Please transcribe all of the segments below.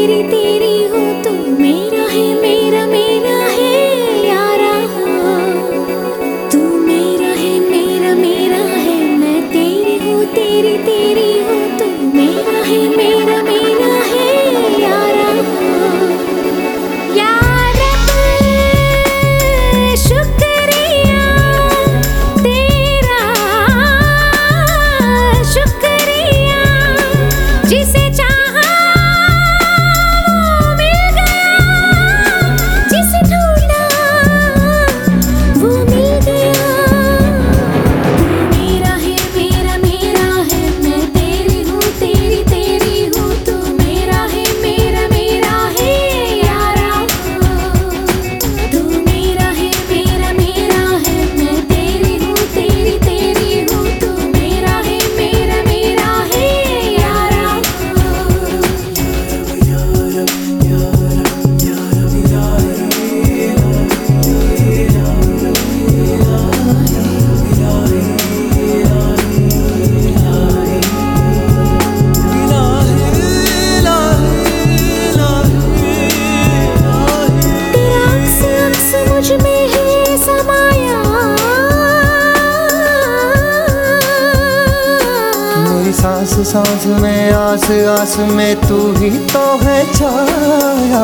തിരി തിരി सांस सांस में आस आस में तू ही तो है छाया।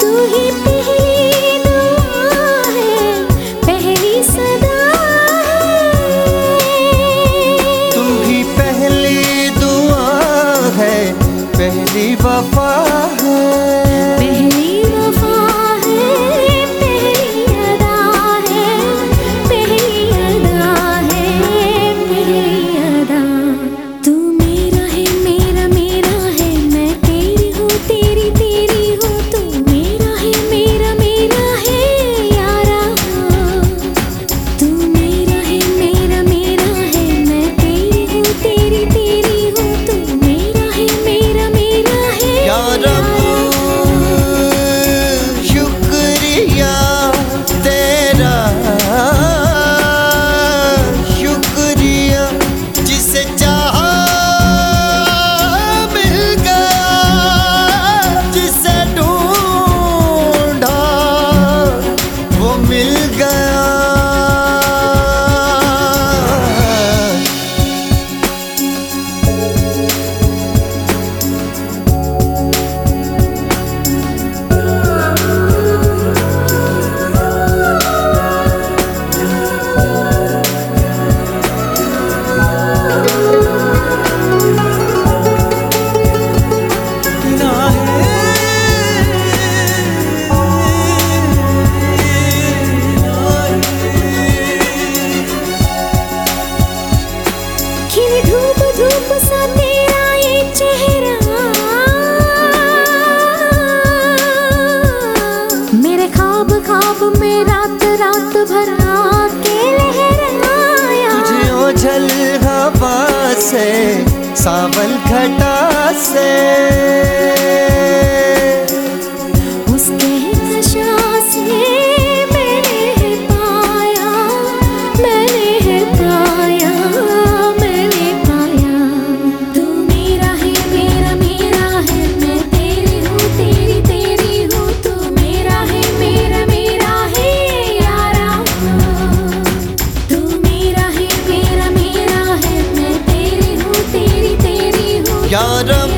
तू ही पहली दुआ है पहली सदा है। तू ही पहली दुआ है पहली वफा है। रूप सा तेरा ये चेहरा। मेरे खाब ख्वाब में रात रात भर आके लहराया हवा से सावल घटा से। Ja, Jahr